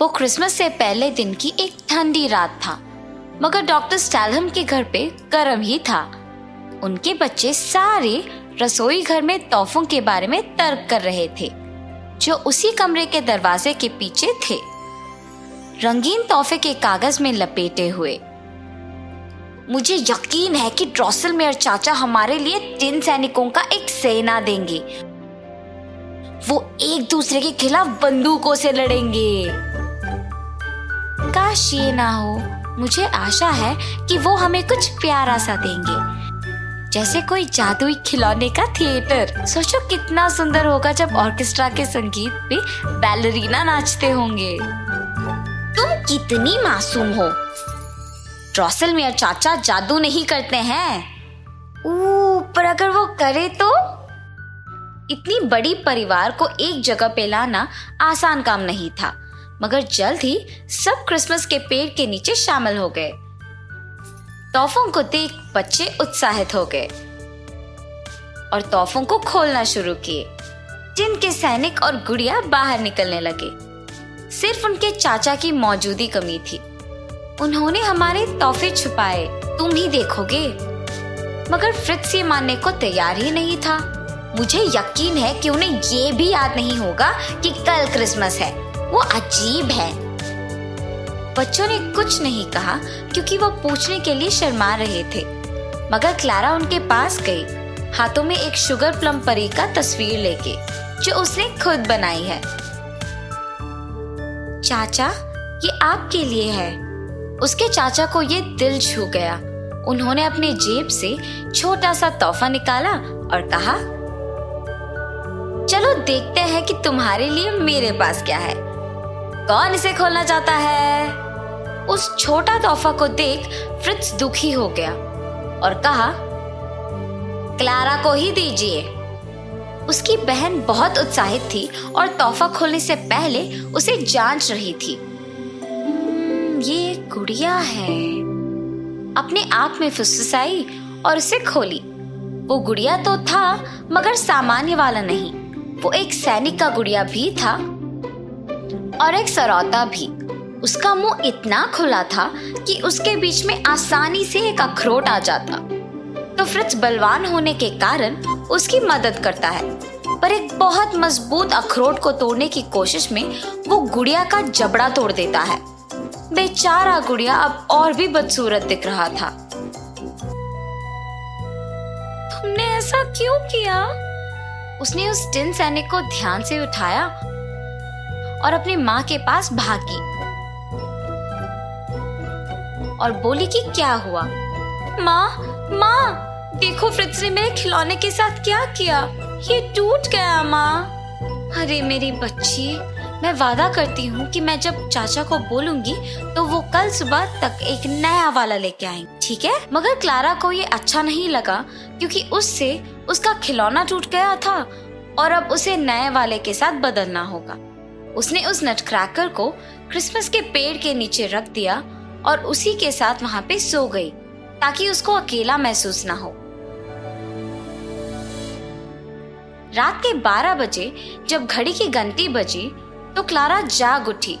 वो क्रिसमस से पहले दिन की एक ठंडी रात था, मगर डॉक्टर स्टैलहम के घर पे गर्म ही था। उनके बच्चे सारे रसोई घर में तोहफों के बारे में तर्क कर रहे थे, जो उसी कमरे के दरवाजे के पीछे थे। रंगीन तोहफे के कागज़ में लपेटे हुए। मुझे यकीन है कि ड्रॉसलमेयर चाचा हमारे लिए तीन सैनिकों का एक सेना देंगे, वो एक दूसरे के खिलाफ बंदूकों से लड़ेंगे। काश ये ना हो। मुझे आशा है कि वो हमें कुछ प्यारा सा देंगे। जैसे कोई जादुई खिलौने का थिएटर। सोचो कितना सुंदर होगा जब ऑर्केस्ट्रा के संगीत पे बैलरीना नाचते होंगे। तुम कितनी मासूम हो। ड्रॉसल में चाचा जादू नहीं करते हैं। पर अगर वो करे तो? इतनी बड़ी परिवार को एक जगह पे लाना आसान काम नहीं था। मगर जल्द ही सब क्रिसमस के पेड़ के नीचे शामिल हो गए। तोहफों को देख बच्चे उत्साहित हो गए और तोहफों को खोलना शुरू किए, जिनके सैनिक और गुड़िया बाहर निकलने लगे। सिर्फ़ उनके चाचा की मौजूदी कमी थी। उन्होंने हमारे तोहफे छुपाए, तुम ही देखोगे। मगर फ्रिट्स ये मानने को तैयार ही नहीं था। मुझे यकीन है कि उन्हें ये भी याद नहीं होगा कि कल क्रिसमस है। वो अजीब है। बच्चों ने कुछ नहीं कहा, क्योंकि वो पूछने के लिए शर्मा रहे थे। मगर क्लारा उनके पास गई, हाथों में एक शुगर प्लम परी का तस्वीर लेके, जो उसने खुद बनाई है। चाचा, ये आपके लिए है। उसके चाचा को ये दिल छू गया। उन्होंने अपने जेब से छोटा सा तोहफा निकाला और कहा, चलो देखते हैं कि तुम्हारे लिए मेरे पास क्या है। कौन इसे खोलना चाहता है? उस छोटा तोहफा को देख फ्रिट्स दुखी हो गया और कहा क्लारा को ही दीजिए। उसकी बहन बहुत उत्साहित थी और तोहफा खोलने से पहले उसे जाँच रही थी। "हम्म, ये गुड़िया है। अपने आप में फुसफुसाई और उसे खोली। वो गुड़िया तो था मगर सामान्य वाला नहीं। वो एक सैनिक का गुड़िया भी था। और एक सरौता भी। उसका मुँह इतना खुला था कि उसके बीच में आसानी से एक अखरोट आ जाता। तो फ्रिट्ज बलवान होने के कारण उसकी मदद करता है। पर एक बहुत मज़बूत अखरोट को तोड़ने की कोशिश में वो गुड़िया का जबड़ा तोड़ देता है। बेचारा गुड़िया अब और भी बदसूरत दिख रहा था। तुमने ऐसा क्यों किया? उसने उस टिन सैनिक को ध्यान से उठाया और अपनी माँ के पास भागी। और बोली कि क्या हुआ? माँ माँ, देखो फ्रिज ने मेरे खिलौने के साथ क्या किया? ये टूट गया, माँ। अरे मेरी बच्ची, मैं वादा करती हूँ कि मैं जब चाचा को बोलूँगी तो वो कल सुबह तक एक नया वाला लेके आएँगे, ठीक है? मगर क्लारा को ये अच्छा नहीं लगा, क्योंकि उससे उसका खिलौना टूट गया था, और अब उसे नए वाले के साथ बदलना होगा। उसने उस नटक्रैकर को क्रिसमस के पेड़ के नीचे रख दिया और उसी के साथ वहाँ पे सो गई, ताकि उसको अकेला महसूस ना हो। रात के 12 बजे जब घड़ी की घंटी बजी तो क्लारा जाग उठी।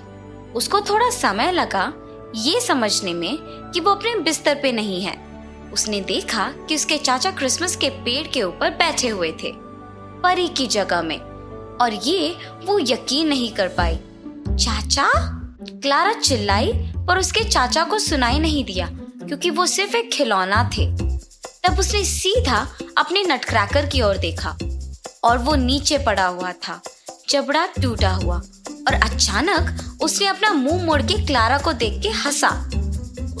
उसको थोड़ा समय लगा ये समझने में कि वो अपने बिस्तर पे नहीं है। उसने देखा कि उसके चाचा क्रिसमस के पेड़ के ऊपर बैठे हुए थे, परी की जगह में। और ये वो यकीन नहीं कर पाई चाचा? क्लारा चिल्लाई, पर उसके चाचा को सुनाई नहीं दिया, क्योंकि वो सिर्फ़ एक खिलौना थे। तब उसने सीधा अपने नटक्रैकर की ओर देखा, और वो नीचे पड़ा हुआ था, जबड़ा टूटा हुआ, और अचानक उसने अपना मुँह मोड़ के क्लारा को देख के हंसा।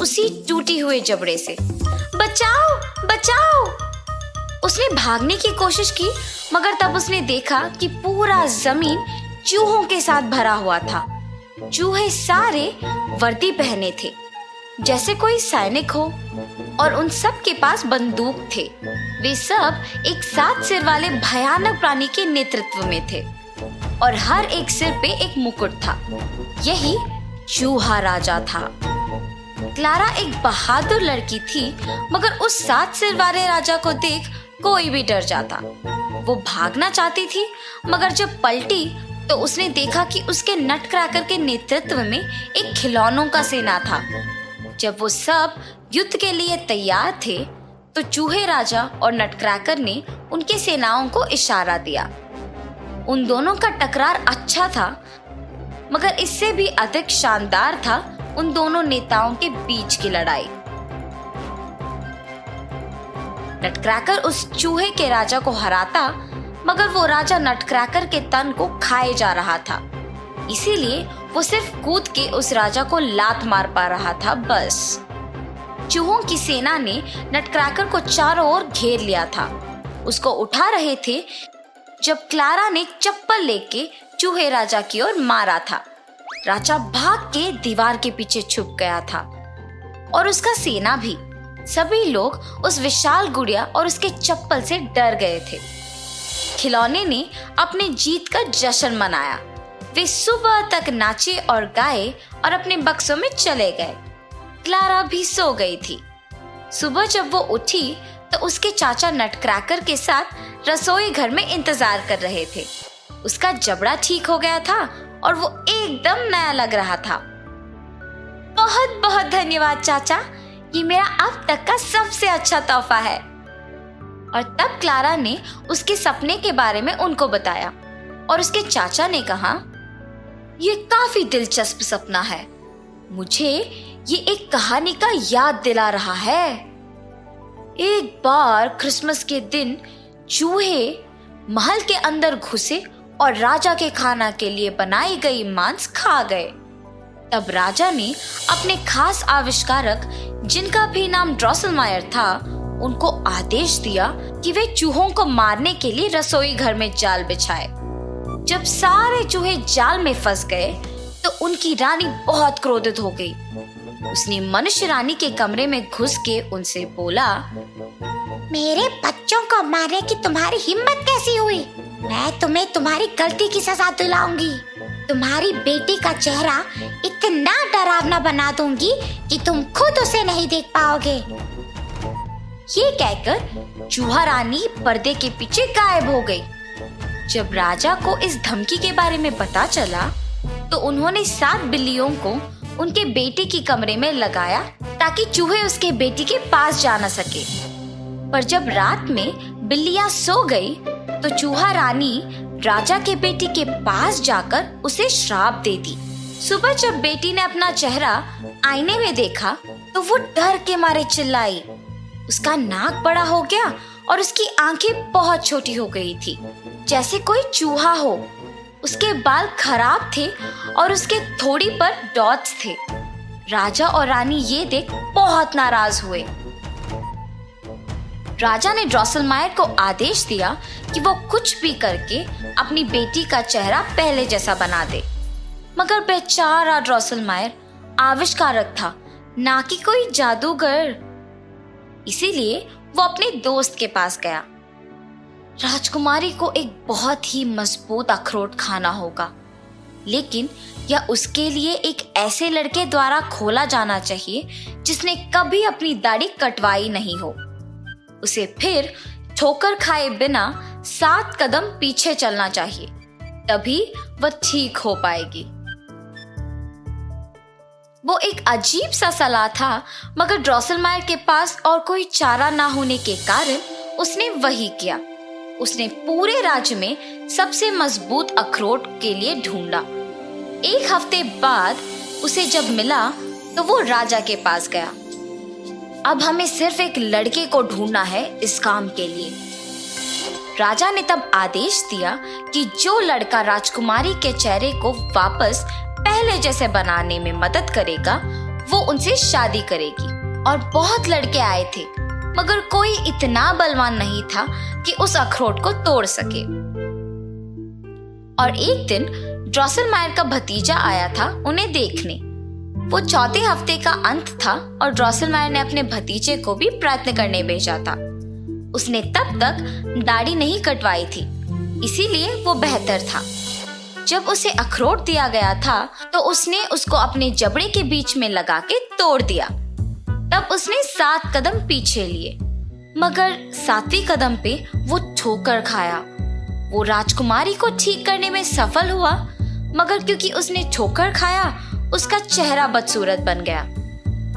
उसी टूटी हुए जबड़े से, बचाओ बचाओ! उसने भागने की कोशिश की, मगर तब उसने देखा कि पूरा ज़मीन चूहों के साथ भरा हुआ था। चूहे सारे वर्दी पहने थे, जैसे कोई सैनिक हो, और उन सब के पास बंदूक थे। वे सब एक सात सिर वाले भयानक प्राणी के नेतृत्व में थे, और हर एक सिर पे एक मुकुट था। यही चूहा राजा था। क्लारा एक बहादुर लड़की थी, मगर उस सात सिर वाले राजा को देख कोई भी डर जाता। वो भागना चाहती थी, मगर जब पलटी तो उसने देखा कि उसके नटक्रैकर के नेतृत्व में एक खिलौनों का सेना था। जब वो सब युद्ध के लिए तैयार थे तो चूहे राजा और नटक्रैकर ने उनकी सेनाओं को इशारा दिया। उन दोनों का टकरार अच्छा था, मगर इससे भी अधिक शानदार था उन दोनों नेताओं के बीच की लड़ाई। नटक्रैकर उस चूहे के राजा को हराता, मगर वो राजा नटक्रैकर के तन को खाए जा रहा था। इसीलिए वो सिर्फ़ कूद के उस राजा को लात मार पा रहा था, बस। चूहों की सेना ने नटक्रैकर को चारों ओर घेर लिया था। उसको उठा रहे थे, जब क्लारा ने चप्पल लेके चूहे राजा की ओर मारा था। राजा भाग के दीवार के पीछे छुप गया था। और उसका सेना भी सभी लोग उस विशाल गुड़िया और उसके चप्पल से डर गए थे। खिलौने ने अपने जीत का जश्न मनाया। वे सुबह तक नाचे और गाए और अपने बक्सों में चले गए। क्लारा भी सो गई थी। सुबह जब वो उठी तो उसके चाचा नटक्रैकर के साथ रसोई घर में इंतज़ार कर रहे थे। उसका जबड़ा ठीक हो गया था और वो एकदम नया लग रहा था। बहुत बहुत धन्यवाद, चाचा। ये मेरा अब तक का सबसे अच्छा तोहफा है। और तब क्लारा ने उसके सपने के बारे में उनको बताया। और उसके चाचा ने कहा, ये काफ़ी दिलचस्प सपना है। मुझे ये एक कहानी का याद दिला रहा है। एक बार क्रिसमस के दिन चूहे महल के अंदर घुसे और राजा के खाना के लिए बनाई गई मांस खा गए। तब राजा ने अपने खास आविष्कारक, जिनका भी नाम ड्रॉसलमायर था, उनको आदेश दिया कि वे चूहों को मारने के लिए रसोई घर में जाल बिछाए। जब सारे चूहे जाल में फंस गए तो उनकी रानी बहुत क्रोधित हो गई। उसने मनुष्य रानी के कमरे में घुस के उनसे बोला, मेरे बच्चों को मारने की तुम्हारी हिम्मत कैसी हुई? मैं तुम्हें तुम्हारी गलती की सजा दिलाऊँगी। तुम्हारी बेटी का चेहरा इतना डरावना बना दूँगी कि तुम खुद उसे नहीं देख पाओगे। ये कहकर चूहा रानी पर्दे के पीछे गायब हो गई। जब राजा को इस धमकी के बारे में पता चला तो उन्होंने सात बिल्लियों को उनके बेटे की कमरे में लगाया ताकि चूहे उसके बेटी के पास जा न सके। पर जब रात में बिल्लियाँ सो गई तो चूहा रानी राजा के बेटी के पास जाकर उसे श्राप दे दी। सुबह जब बेटी ने अपना चेहरा आईने में देखा तो वो डर के मारे चिल्लाई। उसका नाक बड़ा हो गया और उसकी आँखें बहुत छोटी हो गई थी। जैसे कोई चूहा हो। उसके बाल खराब थे और उसके थोड़ी पर डॉट्स थे। राजा और रानी ये देख बहुत नाराज़ हुए। राजा ने ड्रॉसलमायर को आदेश दिया कि वो कुछ भी करके अपनी बेटी का चेहरा पहले जैसा बना दे। मगर बेचारा ड्रॉसलमायर आविष्कारक था, ना कि कोई जादूगर। इसीलिए वो अपने दोस्त के पास गया। राजकुमारी को एक बहुत ही मज़बूत अखरोट खाना होगा, लेकिन यह उसके लिए एक ऐसे लड़के द्वारा खोला जाना चाहिए जिसने कभी अपनी दाढ़ी कटवाई नहीं हो। उसे फिर ठोकर खाए बिना सात कदम पीछे चलना चाहिए, तभी वह ठीक हो पाएगी। वो एक अजीब सा सलाह था, मगर ड्रॉसलमायर के पास और कोई चारा ना होने के कारण उसने वही किया। उसने पूरे राज्य में सबसे मज़बूत अखरोट के लिए ढूंढा। एक हफ़्ते बाद उसे जब मिला तो वो राजा के पास गया। अब हमें सिर्फ़ एक लड़के को ढूंढना है इस काम के लिए। राजा ने तब आदेश दिया कि जो लड़का राजकुमारी के चेहरे को वापस पहले जैसे बनाने में मदद करेगा, वो उनसे शादी करेगी। और बहुत लड़के आए थे, मगर कोई इतना बलवान नहीं था कि उस अखरोट को तोड़ सके। और एक दिन ड्रॉसल मायर का भतीजा आया था उन्हें देखने। वो चौथे हफ़्ते का अंत था और ड्रॉसलमायर ने अपने भतीजे को भी प्रयत्न करने भेजा था। उसने तब तक दाढ़ी नहीं कटवाई थी, इसीलिए वो बेहतर था। जब उसे अखरोट दिया गया था तो उसने उसको अपने जबड़े के बीच में लगा के तोड़ दिया। तब उसने सात कदम पीछे लिए, मगर सातवीं कदम पे वो ठोकर खाया। वो राजकुमारी को ठीक करने में सफल हुआ, मगर क्योंकि उसने ठोकर खाया उसका चेहरा बदसूरत बन गया।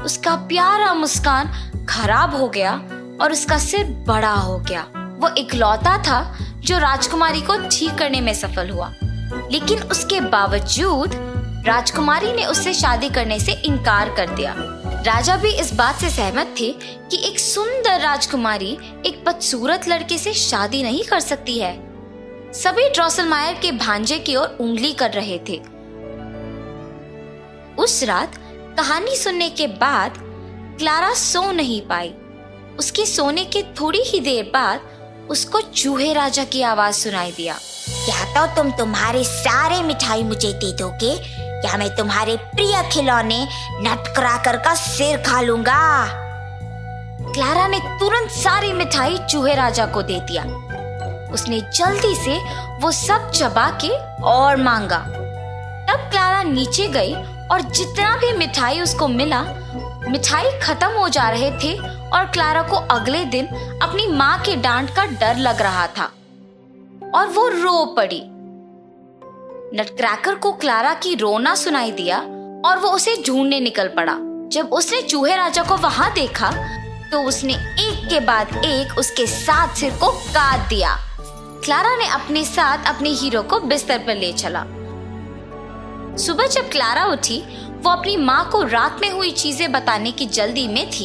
उसका प्यारा मुस्कान खराब हो गया और उसका सिर बड़ा हो गया। वो इकलौता था जो राजकुमारी को ठीक करने में सफल हुआ। लेकिन उसके बावजूद राजकुमारी ने उससे शादी करने से इनकार कर दिया। राजा भी इस बात से सहमत थे कि एक सुंदर राजकुमारी एक बदसूरत लड़के से शादी नहीं कर सकती है। सभी ड्रॉसलमायर के भांजे की ओर उंगली कर रहे थे। उस रात कहानी सुनने के बाद क्लारा सो नहीं पाई। उसके सोने के थोड़ी ही देर बाद उसको चूहे राजा की आवाज़ सुनाई दिया। या तो तुम तुम्हारे सारे मिठाई मुझे दे दोगे या मैं तुम्हारे प्रिय खिलौने नटक्राकर का सिर खा लूँगा। क्लारा ने तुरंत सारी मिठाई चूहे राजा को दे दिया। उसने जल्दी से वो सब चबा के और मांगा। तब क्लारा नीचे गई और जितना भी मिठाई उसको मिला, मिठाई खत्म हो जा रहे थे और क्लारा को अगले दिन अपनी माँ के डांट का डर लग रहा था। और वो रो पड़ी। नटक्रैकर को क्लारा की रोना सुनाई दिया और वो उसे ढूँढने निकल पड़ा। जब उसने चूहे राजा को वहाँ देखा तो उसने एक के बाद एक उसके साथ सिर को काट दिया। क्लारा ने अपने साथ अपने हीरो को बिस्तर पर ले चला। सुबह जब क्लारा उठी, वो अपनी माँ को रात में हुई चीज़ें बताने की जल्दी में थी।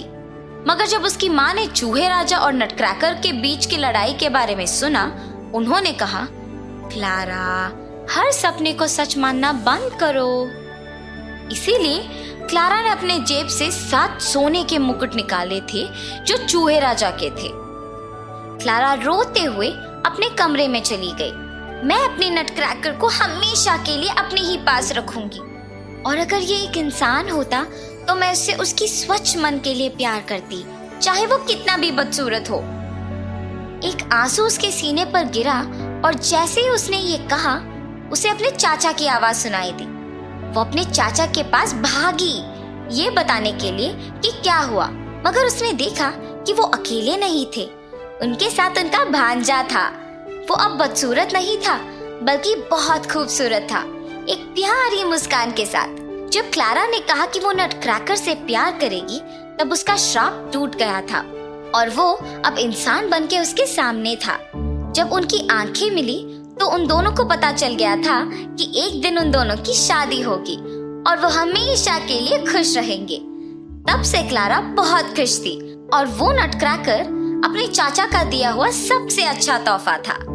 मगर जब उसकी माँ ने चूहे राजा और नटक्रैकर के बीच की लड़ाई के बारे में सुना, उन्होंने कहा, क्लारा, हर सपने को सच मानना बंद करो। इसीलिए क्लारा ने अपने जेब से सात सोने के मुकुट निकाले थे, जो चूहे राजा के थे। क्लारा रोते हुए अपने कमरे में चली गई। मैं अपने नटक्रैकर को हमेशा के लिए अपने ही पास रखूँगी। और अगर ये एक इंसान होता तो मैं उससे उसकी स्वच्छ मन के लिए प्यार करती, चाहे वो कितना भी बदसूरत हो। एक आँसू उसके सीने पर गिरा, और जैसे ही उसने ये कहा, उसे अपने चाचा की आवाज़ सुनाई दी। वो अपने चाचा के पास भागी, ये बताने के लिए कि क्या हुआ, मगर उसने देखा कि वो अकेले नहीं थे। उनके साथ उनका भांजा था। वो अब बदसूरत नहीं था, बल्कि बहुत खूबसूरत था। एक प्यारी मुस्कान के साथ। जब क्लारा ने कहा कि वो नटक्रैकर से प्यार करेगी, तब उसका श्राप टूट गया था और वो अब इंसान बन के उसके सामने था। जब उनकी आँखें मिली तो उन दोनों को पता चल गया था कि एक दिन उन दोनों की शादी होगी और वो हमेशा के लिए खुश रहेंगे। तब से क्लारा बहुत खुश थी और वो नटक्रैकर अपने चाचा का दिया हुआ सबसे अच्छा तोहफा था।